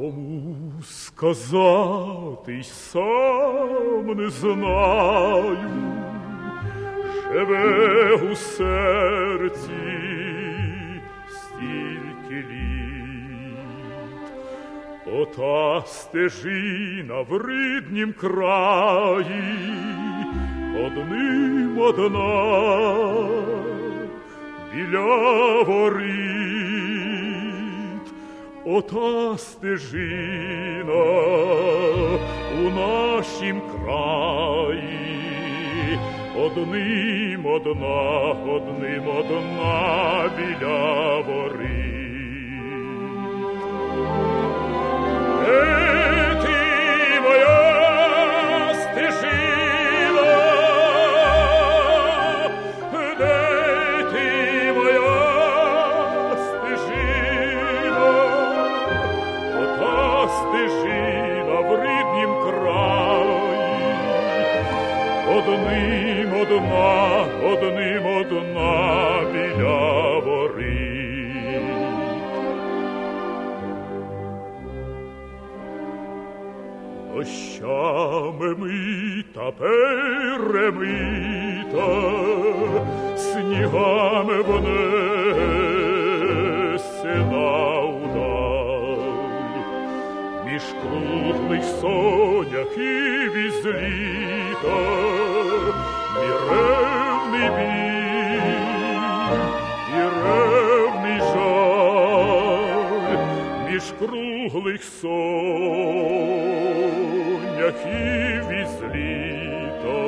Кому сказати сам не знаю, живе у серці стільки літ, ота стежина в ріднім краї, одним одна біля воріт, ота стежина у нашім краї, одним одна, одним одна біля воріт. Одним одна, одним одна біля воріт. Дощами мита, перемита, снігами внесена удаль. Між круглих соняків із літа, круглих літа,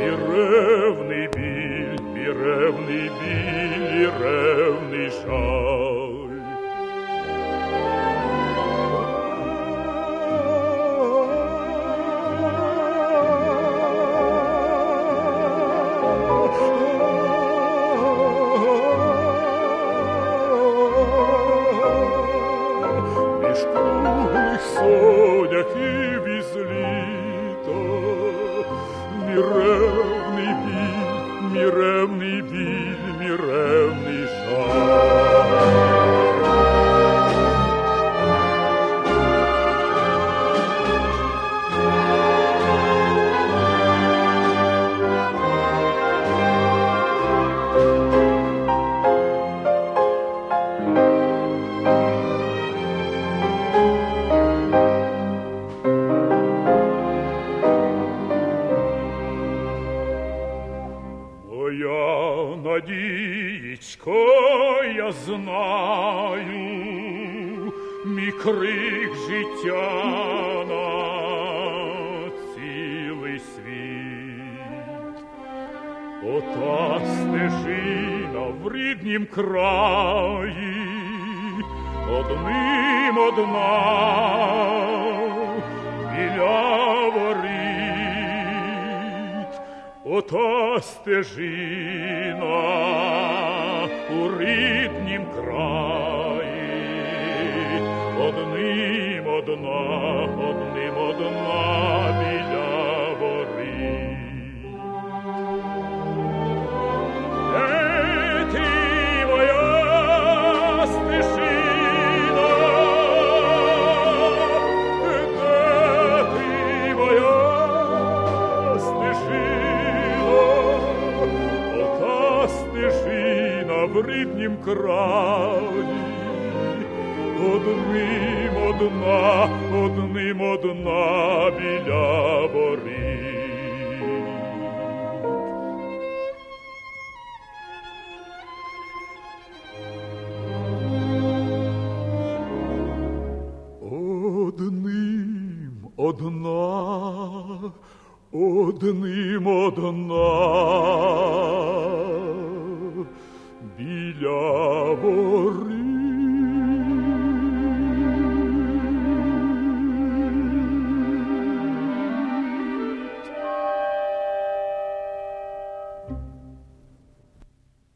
і ревний біль, міревний біль, ревний жаль. Круглих і віз літа, міревний біль, міревний біль, міревний жаль. Моя надієчко, я знаю, мій крик життя на цілий світ. Ота стежина в ріднім краї, одним одна біля Ота стежина у ріднім краї, одним одна, одним одна в ріднім краї, одним одна, одним одна біля воріт. Одним одна, одним одна i llavor